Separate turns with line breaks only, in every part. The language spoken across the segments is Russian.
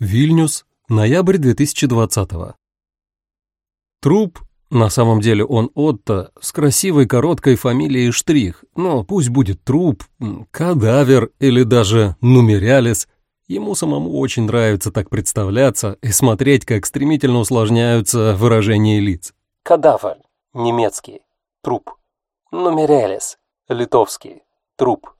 Вильнюс, ноябрь 2020 Труп, на самом деле он Отто, с красивой короткой фамилией Штрих, но пусть будет труп, кадавер или даже нумерялис. Ему самому очень нравится так представляться и смотреть, как стремительно усложняются выражения лиц.
Кадавр, немецкий, труп. Нумерялис, литовский, труп.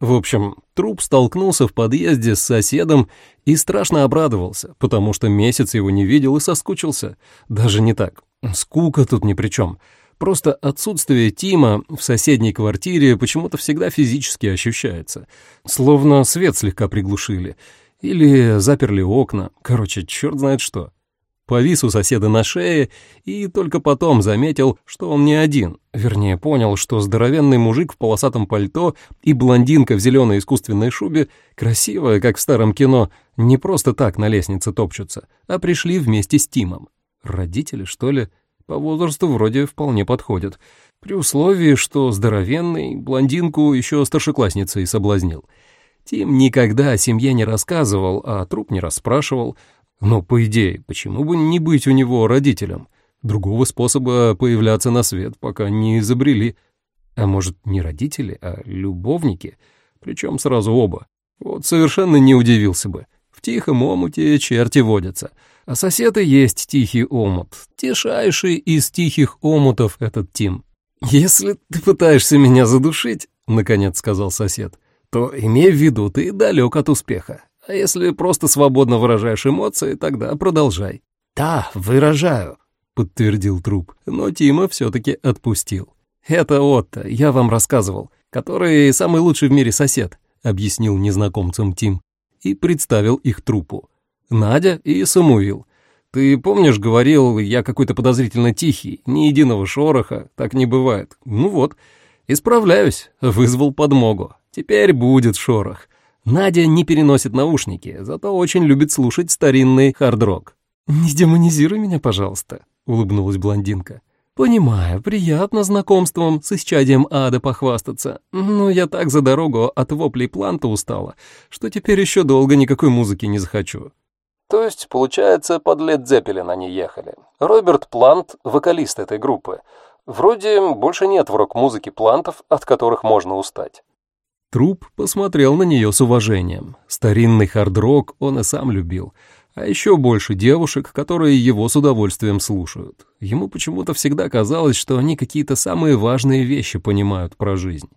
В общем, труп столкнулся в подъезде с соседом и страшно обрадовался, потому что месяц его не видел и соскучился. Даже не так. Скука тут ни при чем. Просто отсутствие Тима в соседней квартире почему-то всегда физически ощущается. Словно свет слегка приглушили. Или заперли окна. Короче, черт знает что повис у соседа на шее и только потом заметил, что он не один. Вернее, понял, что здоровенный мужик в полосатом пальто и блондинка в зеленой искусственной шубе, красивая, как в старом кино, не просто так на лестнице топчутся, а пришли вместе с Тимом. Родители, что ли? По возрасту вроде вполне подходят. При условии, что здоровенный блондинку еще старшеклассницей соблазнил. Тим никогда о семье не рассказывал, а труп не расспрашивал, но, по идее, почему бы не быть у него родителем? Другого способа появляться на свет пока не изобрели. А может, не родители, а любовники? Причем сразу оба. Вот совершенно не удивился бы. В тихом омуте черти водятся. А сосед есть тихий омут. Тишайший из тихих омутов этот Тим. «Если ты пытаешься меня задушить», — наконец сказал сосед, — «то имей в виду, ты далек от успеха. А если просто свободно выражаешь эмоции, тогда продолжай».
«Да, выражаю», —
подтвердил труп, но Тима все-таки отпустил. «Это Отто, я вам рассказывал, который самый лучший в мире сосед», — объяснил незнакомцам Тим и представил их трупу. «Надя и Самуил. Ты помнишь, говорил, я какой-то подозрительно тихий, ни единого шороха, так не бывает. Ну вот, исправляюсь, вызвал подмогу. Теперь будет шорох. Надя не переносит наушники, зато очень любит слушать старинный хард-рок. «Не демонизируй меня, пожалуйста», — улыбнулась блондинка. «Понимаю, приятно знакомством с исчадием ада похвастаться, но я так за дорогу от воплей планта устала, что теперь еще долго никакой музыки не захочу».
То есть, получается, под Лед Зеппелин они ехали. Роберт Плант — вокалист этой группы. Вроде больше нет в рок-музыке плантов, от которых можно устать.
Труп посмотрел на нее с уважением. Старинный хард-рок он и сам любил. А еще больше девушек, которые его с удовольствием слушают. Ему почему-то всегда казалось, что они какие-то самые важные вещи понимают про жизнь.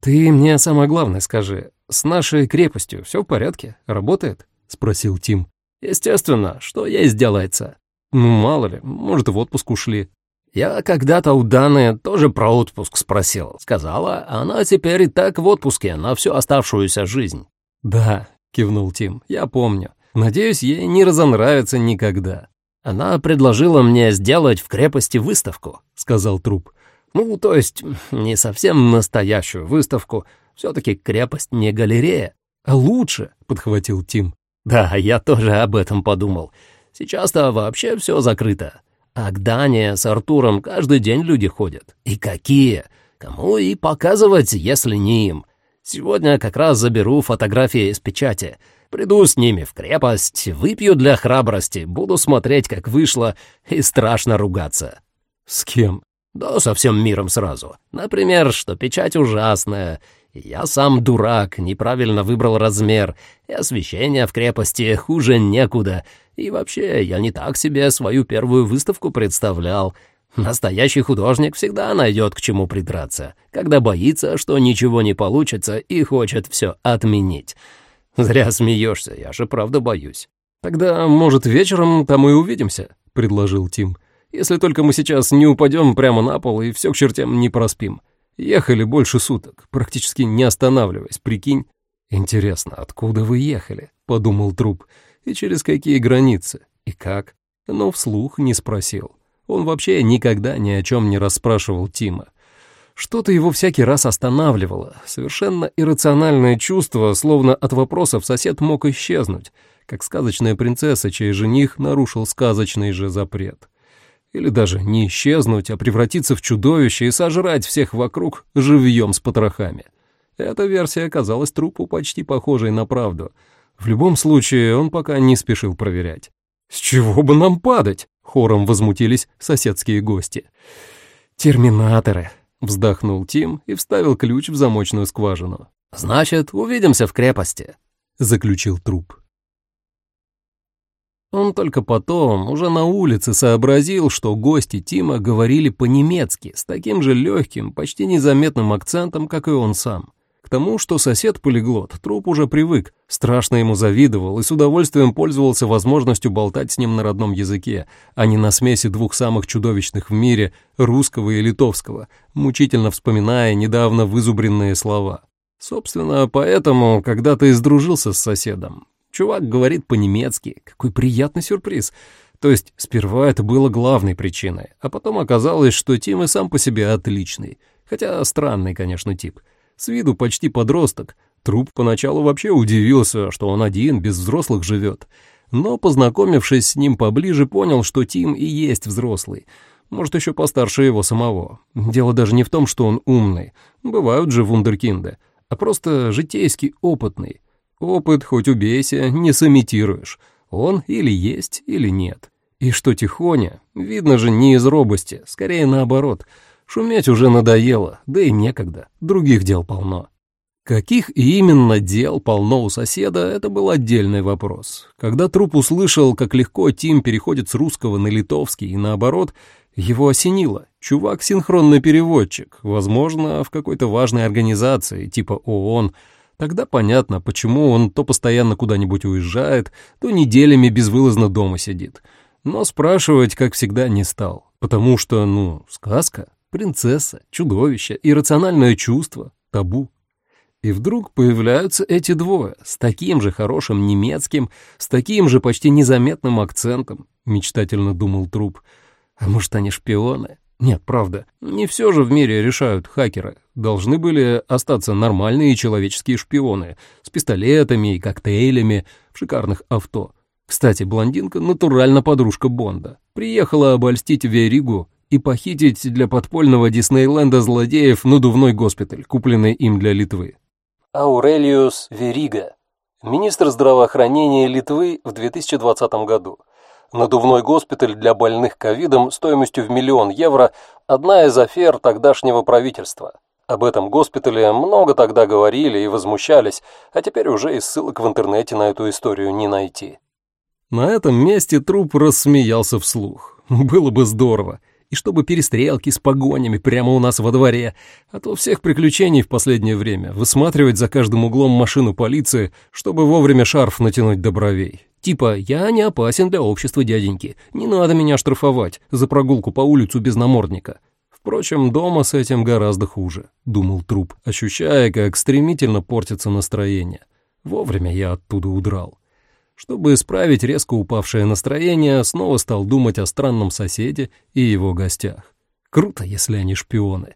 «Ты мне самое главное скажи, с нашей крепостью все в порядке? Работает?» — спросил Тим.
«Естественно, что есть делается?»
«Ну, мало ли, может, в отпуск ушли».
Я когда-то у Даны тоже про отпуск спросил. Сказала, она теперь и так в отпуске на всю оставшуюся жизнь.
«Да», — кивнул Тим, — «я помню. Надеюсь, ей не разонравится никогда».
«Она предложила мне сделать в крепости выставку», — сказал труп. «Ну, то есть, не совсем настоящую выставку. Все-таки крепость не галерея».
«А лучше», — подхватил Тим.
«Да, я тоже об этом подумал. Сейчас-то вообще все закрыто. А к Дане с Артуром каждый день люди ходят. И какие? Кому и показывать, если не им? Сегодня как раз заберу фотографии из печати. Приду с ними в крепость, выпью для храбрости, буду смотреть, как вышло, и страшно ругаться.
С кем?
Да со всем миром сразу. Например, что печать ужасная, я сам дурак, неправильно выбрал размер, и освещение в крепости хуже некуда. И вообще, я не так себе свою первую выставку представлял. Настоящий художник всегда найдет к чему придраться, когда боится, что ничего не получится и хочет все отменить. Зря смеешься, я же правда боюсь.
«Тогда, может, вечером там и увидимся?» — предложил Тим. «Если только мы сейчас не упадем прямо на пол и все к чертям не проспим. Ехали больше суток, практически не останавливаясь, прикинь. Интересно, откуда вы ехали? Подумал труп. И через какие границы? И как? Но вслух не спросил. Он вообще никогда ни о чем не расспрашивал Тима. Что-то его всякий раз останавливало, совершенно иррациональное чувство, словно от вопросов сосед мог исчезнуть, как сказочная принцесса, чей жених нарушил сказочный же запрет. Или даже не исчезнуть, а превратиться в чудовище и сожрать всех вокруг живьем с потрохами. Эта версия оказалась трупу почти похожей на правду. В любом случае, он пока не спешил проверять. «С чего бы нам падать?» — хором возмутились соседские гости. «Терминаторы», — вздохнул Тим и вставил ключ в замочную скважину.
«Значит, увидимся в крепости», — заключил труп.
Он только потом, уже на улице, сообразил, что гости Тима говорили по-немецки, с таким же легким, почти незаметным акцентом, как и он сам. К тому, что сосед-полиглот, труп уже привык, страшно ему завидовал и с удовольствием пользовался возможностью болтать с ним на родном языке, а не на смеси двух самых чудовищных в мире, русского и литовского, мучительно вспоминая недавно вызубренные слова. Собственно, поэтому, когда ты издружился с соседом, Чувак говорит по-немецки. Какой приятный сюрприз. То есть сперва это было главной причиной, а потом оказалось, что Тим и сам по себе отличный. Хотя странный, конечно, тип. С виду почти подросток. Труп поначалу вообще удивился, что он один, без взрослых живет. Но, познакомившись с ним поближе, понял, что Тим и есть взрослый. Может, еще постарше его самого. Дело даже не в том, что он умный. Бывают же вундеркинды. А просто житейский опытный. Опыт, хоть убейся, не сымитируешь. Он или есть, или нет. И что тихоня, видно же не из робости, скорее наоборот. Шуметь уже надоело, да и некогда, других дел полно. Каких именно дел полно у соседа, это был отдельный вопрос. Когда труп услышал, как легко Тим переходит с русского на литовский и наоборот, его осенило. Чувак синхронный переводчик, возможно, в какой-то важной организации, типа ООН, Тогда понятно, почему он то постоянно куда-нибудь уезжает, то неделями безвылазно дома сидит. Но спрашивать, как всегда, не стал, потому что, ну, сказка, принцесса, чудовище, иррациональное чувство, табу. И вдруг появляются эти двое, с таким же хорошим немецким, с таким же почти незаметным акцентом, мечтательно думал труп. А может, они шпионы? Нет, правда, не все же в мире решают хакеры. Должны были остаться нормальные человеческие шпионы с пистолетами и коктейлями в шикарных авто. Кстати, блондинка — натурально подружка Бонда. Приехала обольстить Веригу и похитить для подпольного Диснейленда злодеев надувной госпиталь, купленный им для Литвы.
Аурелиус Верига, министр здравоохранения Литвы в 2020 году надувной госпиталь для больных ковидом стоимостью в миллион евро – одна из афер тогдашнего правительства. Об этом госпитале много тогда говорили и возмущались, а теперь уже и ссылок в интернете на эту историю не найти.
На этом месте труп рассмеялся вслух. Было бы здорово. И чтобы перестрелки с погонями прямо у нас во дворе, а то всех приключений в последнее время, высматривать за каждым углом машину полиции, чтобы вовремя шарф натянуть до бровей. Типа, я не опасен для общества дяденьки, не надо меня штрафовать за прогулку по улицу без намордника. Впрочем, дома с этим гораздо хуже, думал труп, ощущая, как стремительно портится настроение. Вовремя я оттуда удрал. Чтобы исправить резко упавшее настроение, снова стал думать о странном соседе и его гостях. Круто, если они шпионы.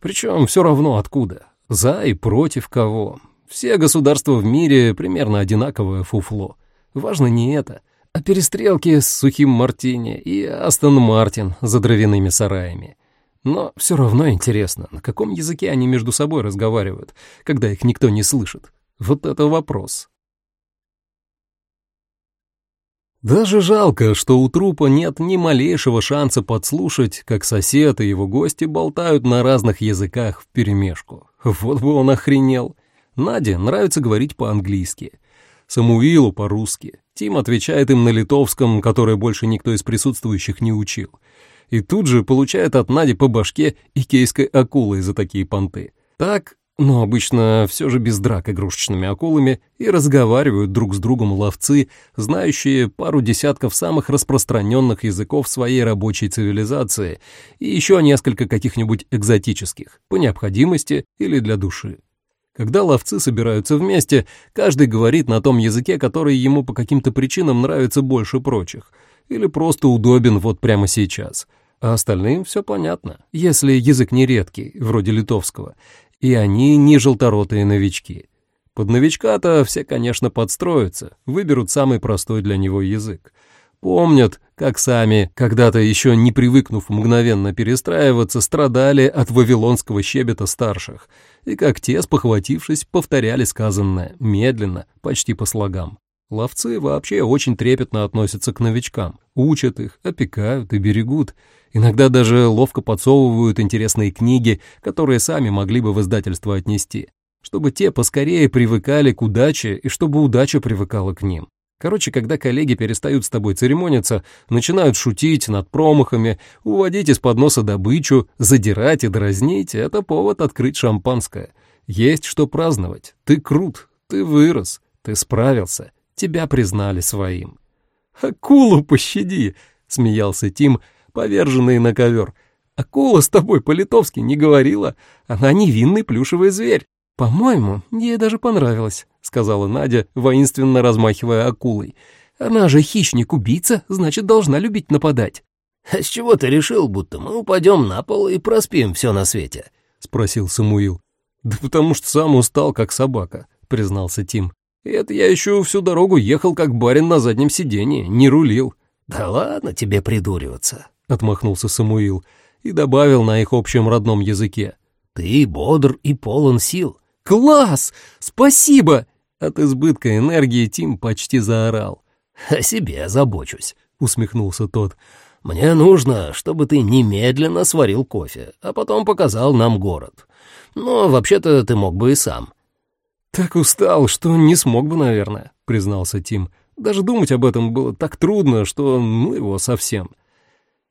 Причем все равно откуда. За и против кого. Все государства в мире примерно одинаковое фуфло. Важно не это, а перестрелки с сухим Мартини и Астон Мартин за дровяными сараями. Но все равно интересно, на каком языке они между собой разговаривают, когда их никто не слышит. Вот это вопрос. Даже жалко, что у трупа нет ни малейшего шанса подслушать, как сосед и его гости болтают на разных языках вперемешку. Вот бы он охренел. Наде нравится говорить по-английски. Самуилу по-русски. Тим отвечает им на литовском, которое больше никто из присутствующих не учил. И тут же получает от Нади по башке икейской акулой за такие понты. Так, но обычно все же без драк игрушечными акулами, и разговаривают друг с другом ловцы, знающие пару десятков самых распространенных языков своей рабочей цивилизации и еще несколько каких-нибудь экзотических, по необходимости или для души. Когда ловцы собираются вместе, каждый говорит на том языке, который ему по каким-то причинам нравится больше прочих, или просто удобен вот прямо сейчас. А остальным все понятно, если язык не редкий, вроде литовского, и они не желторотые новички. Под новичка-то все, конечно, подстроятся, выберут самый простой для него язык. Помнят, как сами, когда-то еще не привыкнув мгновенно перестраиваться, страдали от вавилонского щебета старших, и как те, спохватившись, повторяли сказанное, медленно, почти по слогам. Ловцы вообще очень трепетно относятся к новичкам, учат их, опекают и берегут. Иногда даже ловко подсовывают интересные книги, которые сами могли бы в издательство отнести, чтобы те поскорее привыкали к удаче и чтобы удача привыкала к ним. Короче, когда коллеги перестают с тобой церемониться, начинают шутить над промахами, уводить из-под носа добычу, задирать и дразнить, это повод открыть шампанское. Есть что праздновать. Ты крут, ты вырос, ты справился, тебя признали своим. «Акулу пощади!» — смеялся Тим, поверженный на ковер. «Акула с тобой по-литовски не говорила, она невинный плюшевый зверь». «По-моему, ей даже понравилось», — сказала Надя, воинственно размахивая акулой. «Она же хищник-убийца, значит, должна любить нападать».
«А с чего ты решил, будто мы упадем на пол и проспим все на свете?»
— спросил Самуил. «Да потому что сам устал, как собака», — признался Тим. И это я еще всю дорогу ехал, как барин на заднем сиденье, не рулил».
«Да ладно тебе придуриваться», —
отмахнулся Самуил и добавил на их общем родном языке.
«Ты бодр и полон сил».
«Класс! Спасибо!» От избытка энергии Тим почти заорал.
«О себе забочусь», — усмехнулся тот.
«Мне нужно, чтобы ты немедленно сварил кофе, а потом показал нам город. Но вообще-то ты мог бы и сам.
«Так устал, что не смог бы, наверное», — признался Тим. «Даже думать об этом было так трудно, что ну его совсем».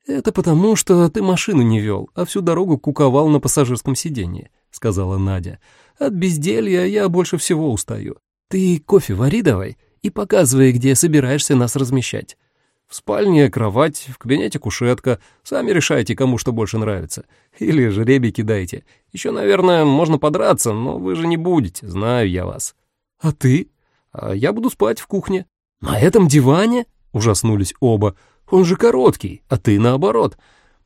«Это потому, что ты машину не вел, а всю дорогу куковал на пассажирском сиденье», — сказала Надя. «От безделья я больше всего устаю. Ты кофе вари давай и показывай, где собираешься нас размещать. В спальне кровать, в кабинете кушетка. Сами решайте, кому что больше нравится. Или жребий кидайте. Еще, наверное, можно подраться, но вы же не будете, знаю я вас. А ты? А я буду спать в кухне. На этом диване? Ужаснулись оба. Он же короткий, а ты наоборот.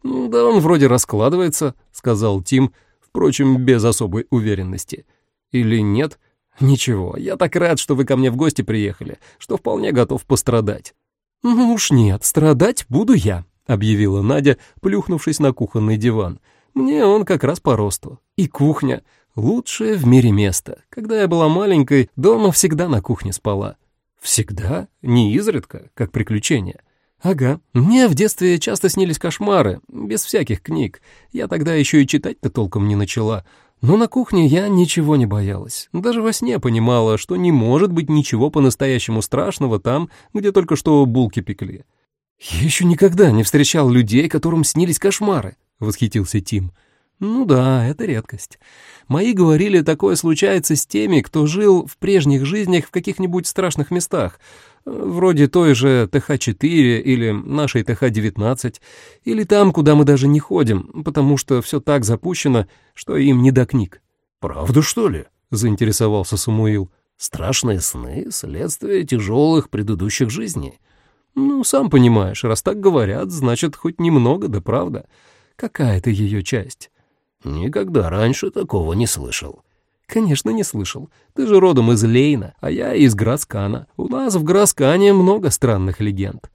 Да он вроде раскладывается, сказал Тим, впрочем, без особой уверенности. Или нет? Ничего, я так рад, что вы ко мне в гости приехали, что вполне готов пострадать. «Ну уж нет, страдать буду я», — объявила Надя, плюхнувшись на кухонный диван. «Мне он как раз по росту. И кухня. Лучшее в мире место. Когда я была маленькой, дома всегда на кухне спала. Всегда? Не изредка, как приключение. Ага. Мне в детстве часто снились кошмары, без всяких книг. Я тогда еще и читать-то толком не начала. Но на кухне я ничего не боялась. Даже во сне понимала, что не может быть ничего по-настоящему страшного там, где только что булки пекли. «Я еще никогда не встречал людей, которым снились кошмары», — восхитился Тим. «Ну да, это редкость. Мои говорили, такое случается с теми, кто жил в прежних жизнях в каких-нибудь страшных местах, вроде той же ТХ-4 или нашей ТХ-19, или там, куда мы даже не ходим, потому что все так запущено, что им не до книг».
«Правда, что ли?»
— заинтересовался Самуил.
«Страшные сны — следствие тяжелых предыдущих жизней».
«Ну, сам понимаешь, раз так говорят, значит, хоть немного, да правда. Какая-то ее часть».
«Никогда раньше такого не слышал».
«Конечно, не слышал. Ты же родом из Лейна, а я из Граскана. У нас в Граскане много странных легенд».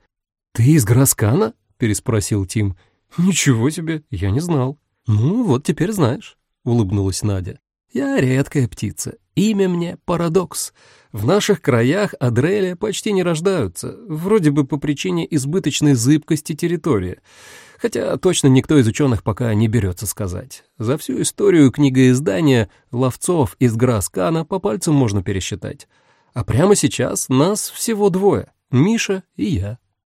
«Ты из Граскана?» — переспросил Тим. «Ничего себе, я не знал». «Ну, вот теперь знаешь», — улыбнулась Надя. «Я редкая птица. Имя мне Парадокс. В наших краях Адрели почти не рождаются, вроде бы по причине избыточной зыбкости территории. Хотя точно никто из ученых пока не берется сказать. За всю историю книгоиздания ловцов из Граскана по пальцам можно пересчитать. А прямо сейчас нас всего двое — Миша и я.